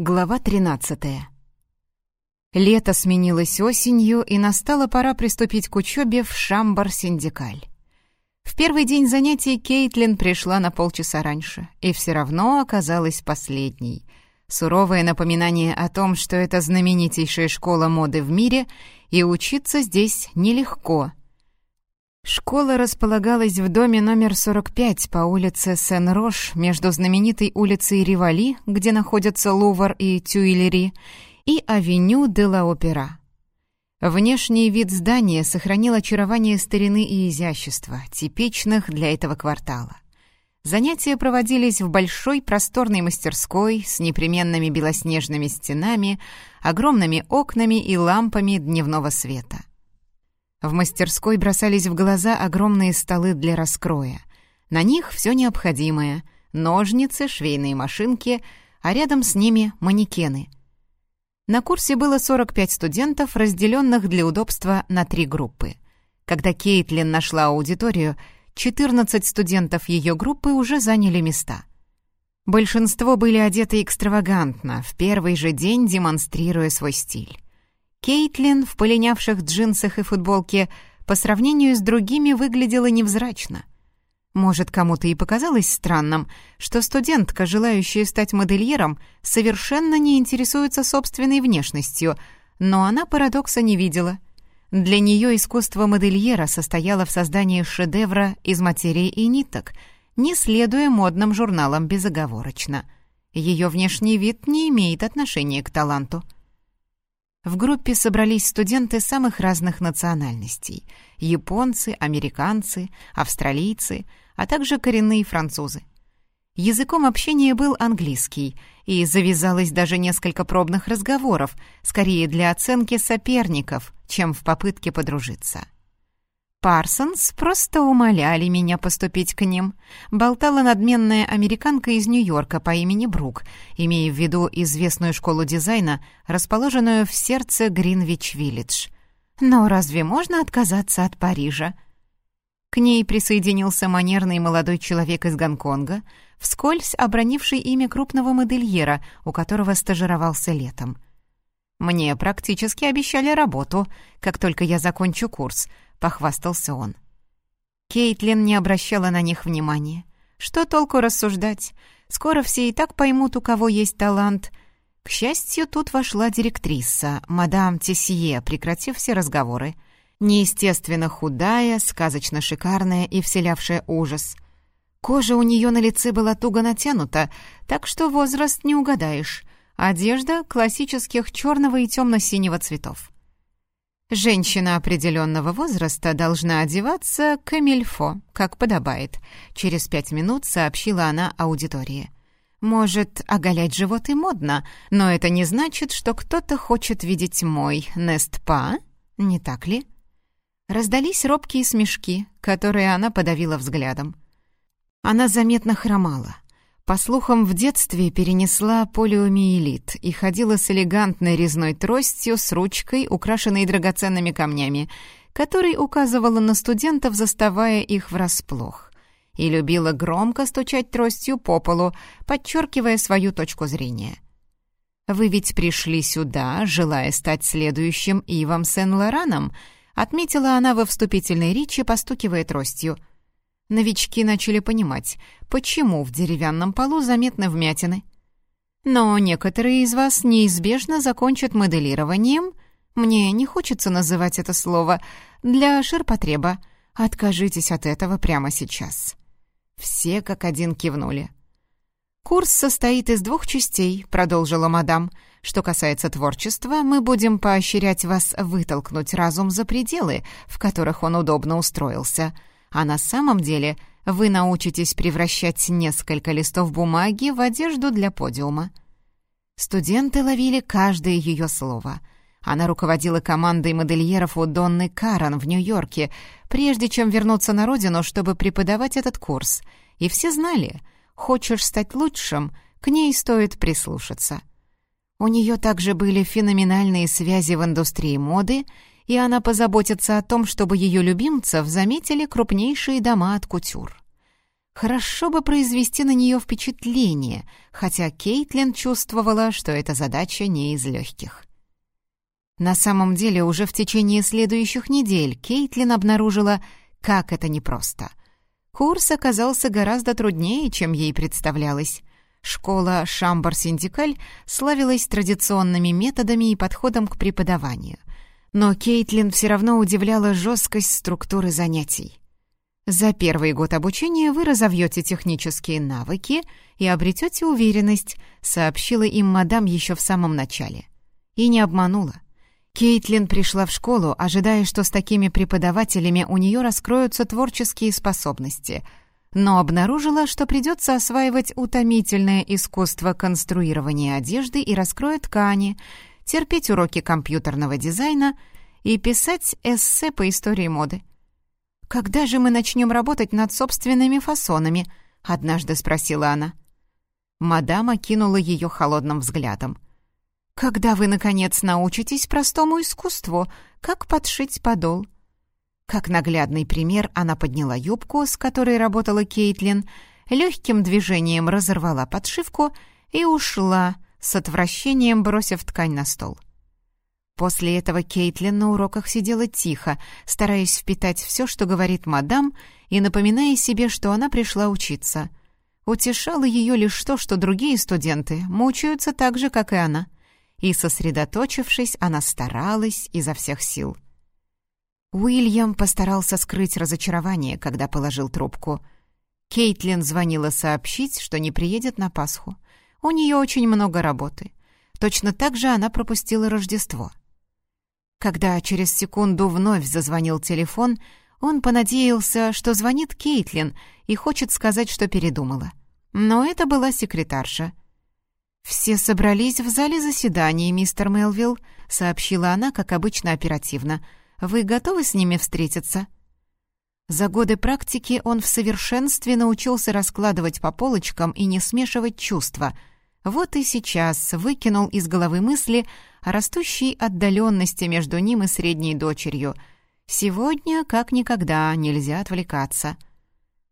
Глава 13. Лето сменилось осенью, и настала пора приступить к учебе в Шамбар-Синдикаль. В первый день занятий Кейтлин пришла на полчаса раньше, и все равно оказалась последней. Суровое напоминание о том, что это знаменитейшая школа моды в мире, и учиться здесь нелегко — Школа располагалась в доме номер 45 по улице Сен-Рош между знаменитой улицей Ривали, где находятся Лувр и Тюильри, и авеню де ла Опера. Внешний вид здания сохранил очарование старины и изящества, типичных для этого квартала. Занятия проводились в большой просторной мастерской с непременными белоснежными стенами, огромными окнами и лампами дневного света. В мастерской бросались в глаза огромные столы для раскроя. На них все необходимое — ножницы, швейные машинки, а рядом с ними манекены. На курсе было 45 студентов, разделенных для удобства на три группы. Когда Кейтлин нашла аудиторию, 14 студентов ее группы уже заняли места. Большинство были одеты экстравагантно, в первый же день демонстрируя свой стиль. Кейтлин в полинявших джинсах и футболке по сравнению с другими выглядела невзрачно. Может, кому-то и показалось странным, что студентка, желающая стать модельером, совершенно не интересуется собственной внешностью, но она парадокса не видела. Для нее искусство модельера состояло в создании шедевра из материи и ниток, не следуя модным журналам безоговорочно. Ее внешний вид не имеет отношения к таланту. В группе собрались студенты самых разных национальностей — японцы, американцы, австралийцы, а также коренные французы. Языком общения был английский, и завязалось даже несколько пробных разговоров, скорее для оценки соперников, чем в попытке подружиться. Парсонс просто умоляли меня поступить к ним. Болтала надменная американка из Нью-Йорка по имени Брук, имея в виду известную школу дизайна, расположенную в сердце Гринвич-Виллидж. Но разве можно отказаться от Парижа? К ней присоединился манерный молодой человек из Гонконга, вскользь обронивший имя крупного модельера, у которого стажировался летом. «Мне практически обещали работу, как только я закончу курс», — похвастался он. Кейтлин не обращала на них внимания. Что толку рассуждать? Скоро все и так поймут, у кого есть талант. К счастью, тут вошла директриса, мадам Тесье, прекратив все разговоры. Неестественно худая, сказочно шикарная и вселявшая ужас. Кожа у нее на лице была туго натянута, так что возраст не угадаешь. Одежда классических черного и темно-синего цветов. Женщина определенного возраста должна одеваться камильфо, как подобает. Через пять минут сообщила она аудитории. Может, оголять живот и модно, но это не значит, что кто-то хочет видеть мой Нестпа, не так ли? Раздались робкие смешки, которые она подавила взглядом. Она заметно хромала — по слухам, в детстве перенесла полиомиелит и ходила с элегантной резной тростью с ручкой, украшенной драгоценными камнями, которой указывала на студентов, заставая их врасплох. И любила громко стучать тростью по полу, подчеркивая свою точку зрения. «Вы ведь пришли сюда, желая стать следующим Ивом Сен-Лораном», отметила она во вступительной речи, постукивая тростью — Новички начали понимать, почему в деревянном полу заметны вмятины. Но некоторые из вас неизбежно закончат моделированием, мне не хочется называть это слово, для ширпотреба. Откажитесь от этого прямо сейчас. Все как один кивнули. «Курс состоит из двух частей», — продолжила мадам. «Что касается творчества, мы будем поощрять вас вытолкнуть разум за пределы, в которых он удобно устроился а на самом деле вы научитесь превращать несколько листов бумаги в одежду для подиума. Студенты ловили каждое ее слово. Она руководила командой модельеров у Донны Карен в Нью-Йорке, прежде чем вернуться на родину, чтобы преподавать этот курс. И все знали, хочешь стать лучшим, к ней стоит прислушаться. У нее также были феноменальные связи в индустрии моды и она позаботится о том, чтобы ее любимцев заметили крупнейшие дома от кутюр. Хорошо бы произвести на нее впечатление, хотя Кейтлин чувствовала, что эта задача не из легких. На самом деле, уже в течение следующих недель Кейтлин обнаружила, как это непросто. Курс оказался гораздо труднее, чем ей представлялось. Школа «Шамбар-Синдикаль» славилась традиционными методами и подходом к преподаванию. Но Кейтлин все равно удивляла жесткость структуры занятий. За первый год обучения вы разовьете технические навыки и обретете уверенность, сообщила им мадам еще в самом начале. И не обманула. Кейтлин пришла в школу, ожидая, что с такими преподавателями у нее раскроются творческие способности, но обнаружила, что придется осваивать утомительное искусство конструирования одежды и раскроя ткани, терпеть уроки компьютерного дизайна и писать эссе по истории моды. «Когда же мы начнем работать над собственными фасонами?» — однажды спросила она. Мадам окинула ее холодным взглядом. «Когда вы, наконец, научитесь простому искусству, как подшить подол?» Как наглядный пример она подняла юбку, с которой работала Кейтлин, легким движением разорвала подшивку и ушла, с отвращением бросив ткань на стол. После этого Кейтлин на уроках сидела тихо, стараясь впитать все, что говорит мадам, и напоминая себе, что она пришла учиться. Утешало ее лишь то, что другие студенты мучаются так же, как и она. И, сосредоточившись, она старалась изо всех сил. Уильям постарался скрыть разочарование, когда положил трубку. Кейтлин звонила сообщить, что не приедет на Пасху. У нее очень много работы. Точно так же она пропустила Рождество — когда через секунду вновь зазвонил телефон, он понадеялся, что звонит Кейтлин и хочет сказать, что передумала. Но это была секретарша. «Все собрались в зале заседаний, мистер Мелвилл», — сообщила она, как обычно, оперативно. «Вы готовы с ними встретиться?» За годы практики он в совершенстве научился раскладывать по полочкам и не смешивать чувства. Вот и сейчас выкинул из головы мысли о растущей отдаленности между ним и средней дочерью. Сегодня, как никогда, нельзя отвлекаться.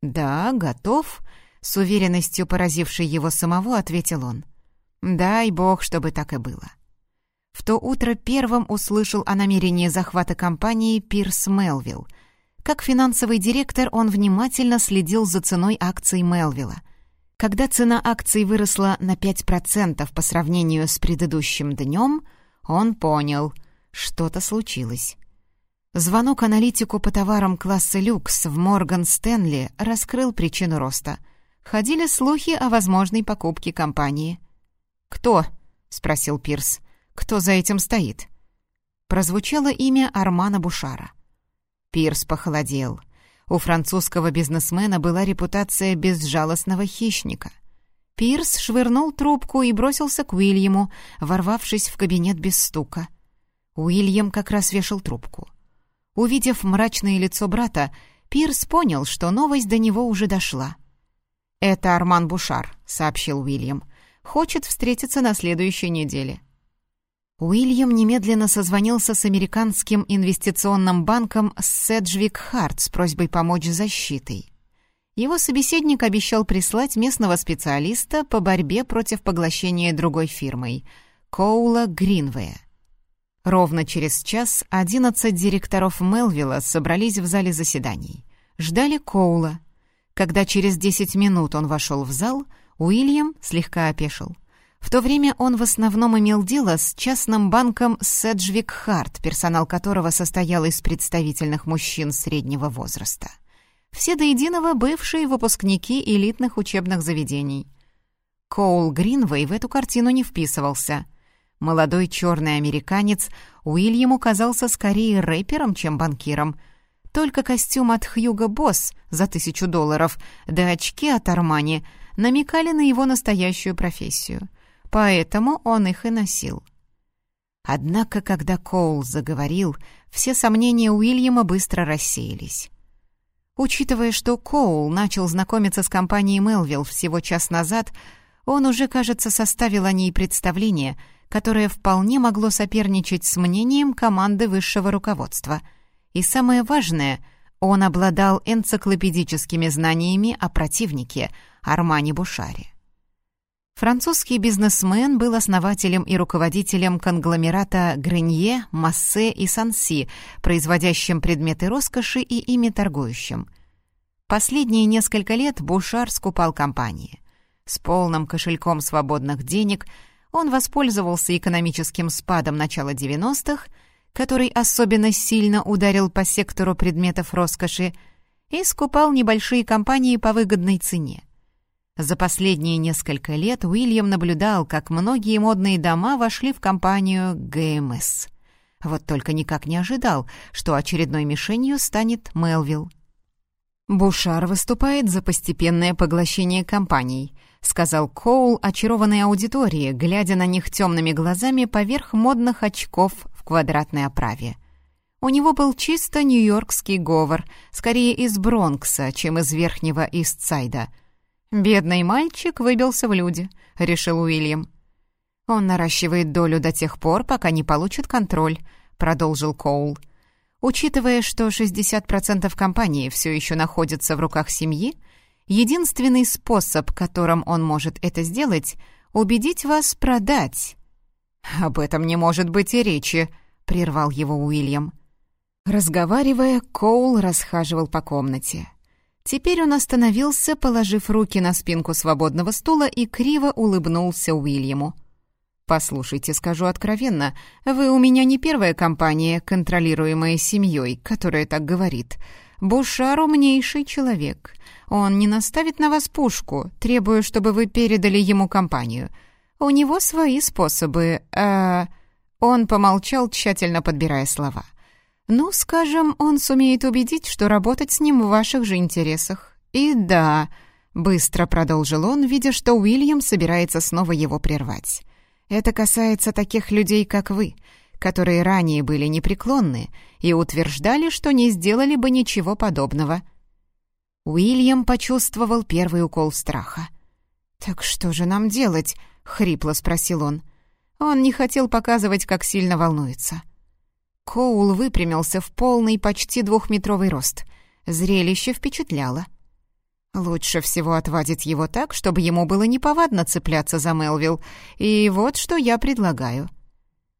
«Да, готов», — с уверенностью поразившей его самого, ответил он. «Дай бог, чтобы так и было». В то утро первым услышал о намерении захвата компании Пирс Мелвилл. Как финансовый директор он внимательно следил за ценой акций Мелвилла. Когда цена акций выросла на 5% по сравнению с предыдущим днем, он понял, что-то случилось. Звонок аналитику по товарам класса люкс в Морган Стэнли раскрыл причину роста. Ходили слухи о возможной покупке компании. «Кто?» — спросил Пирс. «Кто за этим стоит?» Прозвучало имя Армана Бушара. Пирс похолодел. У французского бизнесмена была репутация безжалостного хищника — Пирс швырнул трубку и бросился к Уильяму, ворвавшись в кабинет без стука. Уильям как раз вешал трубку. Увидев мрачное лицо брата, Пирс понял, что новость до него уже дошла. «Это Арман Бушар», — сообщил Уильям. «Хочет встретиться на следующей неделе». Уильям немедленно созвонился с американским инвестиционным банком Седжвик Харт с просьбой помочь с защитой. Его собеседник обещал прислать местного специалиста по борьбе против поглощения другой фирмой — Коула Гринвея. Ровно через час 11 директоров Мелвилла собрались в зале заседаний. Ждали Коула. Когда через 10 минут он вошел в зал, Уильям слегка опешил. В то время он в основном имел дело с частным банком Седжвик Харт, персонал которого состоял из представительных мужчин среднего возраста все до единого бывшие выпускники элитных учебных заведений. Коул Гринвей в эту картину не вписывался. Молодой черный американец Уильяму казался скорее рэпером, чем банкиром. Только костюм от Хьюго Босс за тысячу долларов да очки от Армани намекали на его настоящую профессию. Поэтому он их и носил. Однако, когда Коул заговорил, все сомнения Уильяма быстро рассеялись. Учитывая, что Коул начал знакомиться с компанией Мелвилл всего час назад, он уже, кажется, составил о ней представление, которое вполне могло соперничать с мнением команды высшего руководства. И самое важное, Он обладал энциклопедическими знаниями о противнике Армани Бушаре. Французский бизнесмен был основателем и руководителем конгломерата Гренье, Массе и Санси, производящим предметы роскоши и ими торгующим. Последние несколько лет Бушар скупал компании. С полным кошельком свободных денег он воспользовался экономическим спадом начала 90-х, который особенно сильно ударил по сектору предметов роскоши, и скупал небольшие компании по выгодной цене. За последние несколько лет Уильям наблюдал, как многие модные дома вошли в компанию ГМС. Вот только никак не ожидал, что очередной мишенью станет Мелвилл. «Бушар выступает за постепенное поглощение компаний», — сказал Коул очарованной аудитории, глядя на них темными глазами поверх модных очков в квадратной оправе. У него был чисто нью-йоркский говор, скорее из Бронкса, чем из верхнего Истсайда — «Бедный мальчик выбился в люди», — решил Уильям. «Он наращивает долю до тех пор, пока не получит контроль», — продолжил Коул. «Учитывая, что 60% компании все еще находятся в руках семьи, единственный способ, которым он может это сделать — убедить вас продать». «Об этом не может быть и речи», — прервал его Уильям. Разговаривая, Коул расхаживал по комнате. Теперь он остановился, положив руки на спинку свободного стула и криво улыбнулся Уильяму. «Послушайте, скажу откровенно, вы у меня не первая компания, контролируемая семьей, которая так говорит. Бушар умнейший человек. Он не наставит на вас пушку, требуя, чтобы вы передали ему компанию. У него свои способы, а...» Он помолчал, тщательно подбирая слова. Ну, скажем, он сумеет убедить, что работать с ним в ваших же интересах. И да, быстро продолжил он, видя, что Уильям собирается снова его прервать. Это касается таких людей, как вы, которые ранее были непреклонны и утверждали, что не сделали бы ничего подобного. Уильям почувствовал первый укол страха. «Так что же нам делать?» — хрипло спросил он. Он не хотел показывать, как сильно волнуется. — Коул выпрямился в полный, почти двухметровый рост. Зрелище впечатляло. Лучше всего отвадить его так, чтобы ему было неповадно цепляться за Мелвилл. И вот что я предлагаю.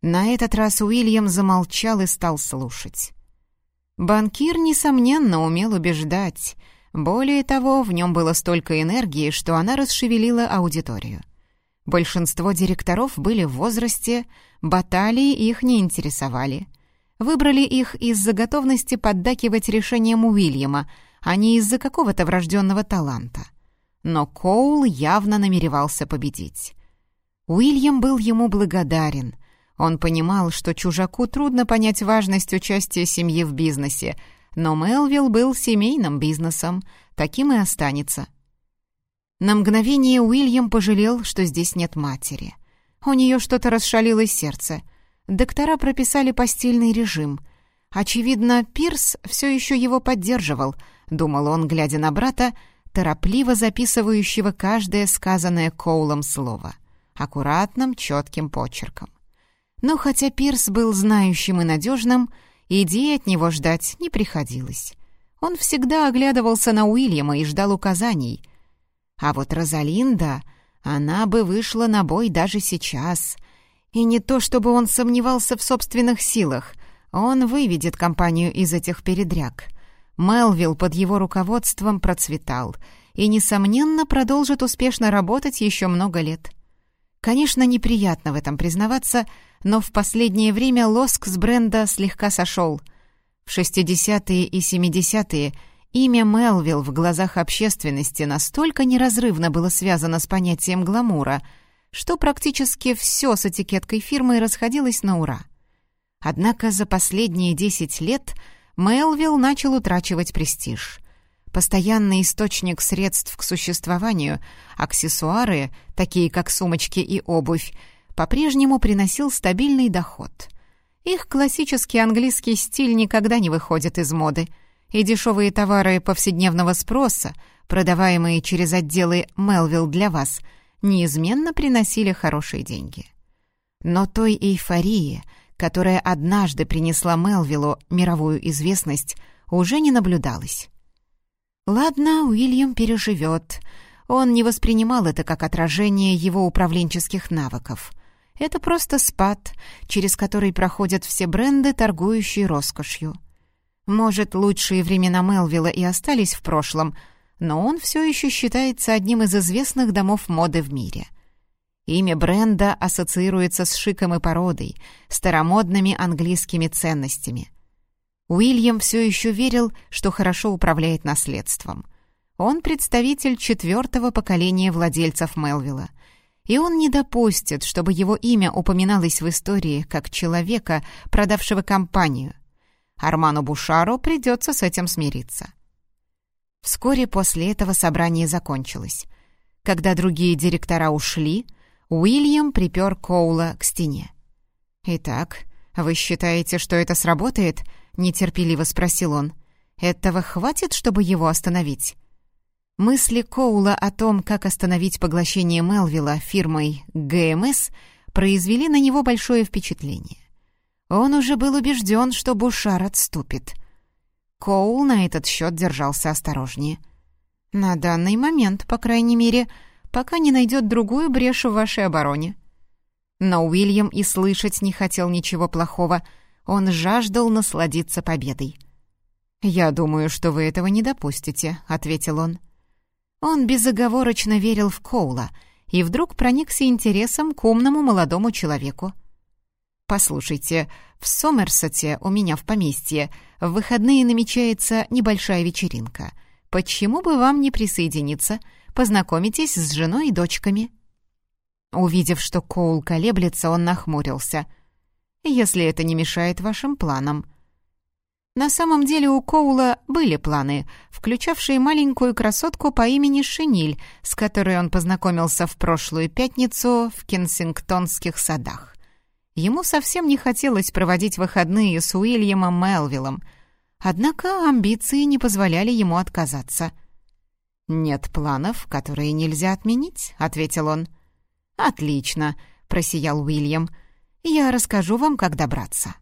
На этот раз Уильям замолчал и стал слушать. Банкир, несомненно, умел убеждать. Более того, в нем было столько энергии, что она расшевелила аудиторию. Большинство директоров были в возрасте, баталии их не интересовали — Выбрали их из-за готовности поддакивать решениям Уильяма, а не из-за какого-то врожденного таланта. Но Коул явно намеревался победить. Уильям был ему благодарен. Он понимал, что чужаку трудно понять важность участия семьи в бизнесе, но Мелвилл был семейным бизнесом, таким и останется. На мгновение Уильям пожалел, что здесь нет матери. У нее что-то расшалилось сердце — Доктора прописали постельный режим. Очевидно, Пирс все еще его поддерживал, думал он, глядя на брата, торопливо записывающего каждое сказанное Коулом слово, аккуратным, четким почерком. Но хотя Пирс был знающим и надежным, идеи от него ждать не приходилось. Он всегда оглядывался на Уильяма и ждал указаний. А вот Розалинда, она бы вышла на бой даже сейчас — и не то, чтобы он сомневался в собственных силах. Он выведет компанию из этих передряг. Мелвилл под его руководством процветал и, несомненно, продолжит успешно работать еще много лет. Конечно, неприятно в этом признаваться, но в последнее время лоск с бренда слегка сошел. В 60-е и 70-е имя Мелвилл в глазах общественности настолько неразрывно было связано с понятием гламура — что практически все с этикеткой фирмы расходилось на ура. Однако за последние 10 лет Мелвилл начал утрачивать престиж. Постоянный источник средств к существованию, аксессуары, такие как сумочки и обувь, по-прежнему приносил стабильный доход. Их классический английский стиль никогда не выходит из моды, и дешевые товары повседневного спроса, продаваемые через отделы «Мелвилл для вас», — неизменно приносили хорошие деньги. Но той эйфории, которая однажды принесла Мелвиллу мировую известность, уже не наблюдалось. Ладно, Уильям переживет. Он не воспринимал это как отражение его управленческих навыков. Это просто спад, через который проходят все бренды, торгующие роскошью. Может, лучшие времена Мелвилла и остались в прошлом, но он все еще считается одним из известных домов моды в мире. Имя бренда ассоциируется с шиком и породой, старомодными английскими ценностями. Уильям все еще верил, что хорошо управляет наследством. Он представитель четвертого поколения владельцев Мелвилла, и он не допустит, чтобы его имя упоминалось в истории как человека, продавшего компанию. Арману Бушару придется с этим смириться. Вскоре после этого собрание закончилось. Когда другие директора ушли, Уильям припер Коула к стене. «Итак, вы считаете, что это сработает?» — нетерпеливо спросил он. «Этого хватит, чтобы его остановить?» Мысли Коула о том, как остановить поглощение Мелвилла фирмой ГМС, произвели на него большое впечатление. Он уже был убежден, что Бушар отступит. Коул на этот счет держался осторожнее. «На данный момент, по крайней мере, пока не найдет другую брешь в вашей обороне». Но Уильям и слышать не хотел ничего плохого. Он жаждал насладиться победой. «Я думаю, что вы этого не допустите», — ответил он. Он безоговорочно верил в Коула и вдруг проникся интересом к умному молодому человеку. «Послушайте, в Сомерсете у меня в поместье в выходные намечается небольшая вечеринка. Почему бы вам не присоединиться? Познакомитесь с женой и дочками». Увидев, что Коул колеблется, он нахмурился. «Если это не мешает вашим планам», на самом деле у Коула были планы, включавшие маленькую красотку по имени Шиниль, с которой он познакомился в прошлую пятницу в Кенсингтонских садах. Ему совсем не хотелось проводить выходные с Уильямом Мелвиллом, однако амбиции не позволяли ему отказаться. «Нет планов, которые нельзя отменить», — ответил он. «Отлично», — просиял Уильям. «Я расскажу вам, как добраться».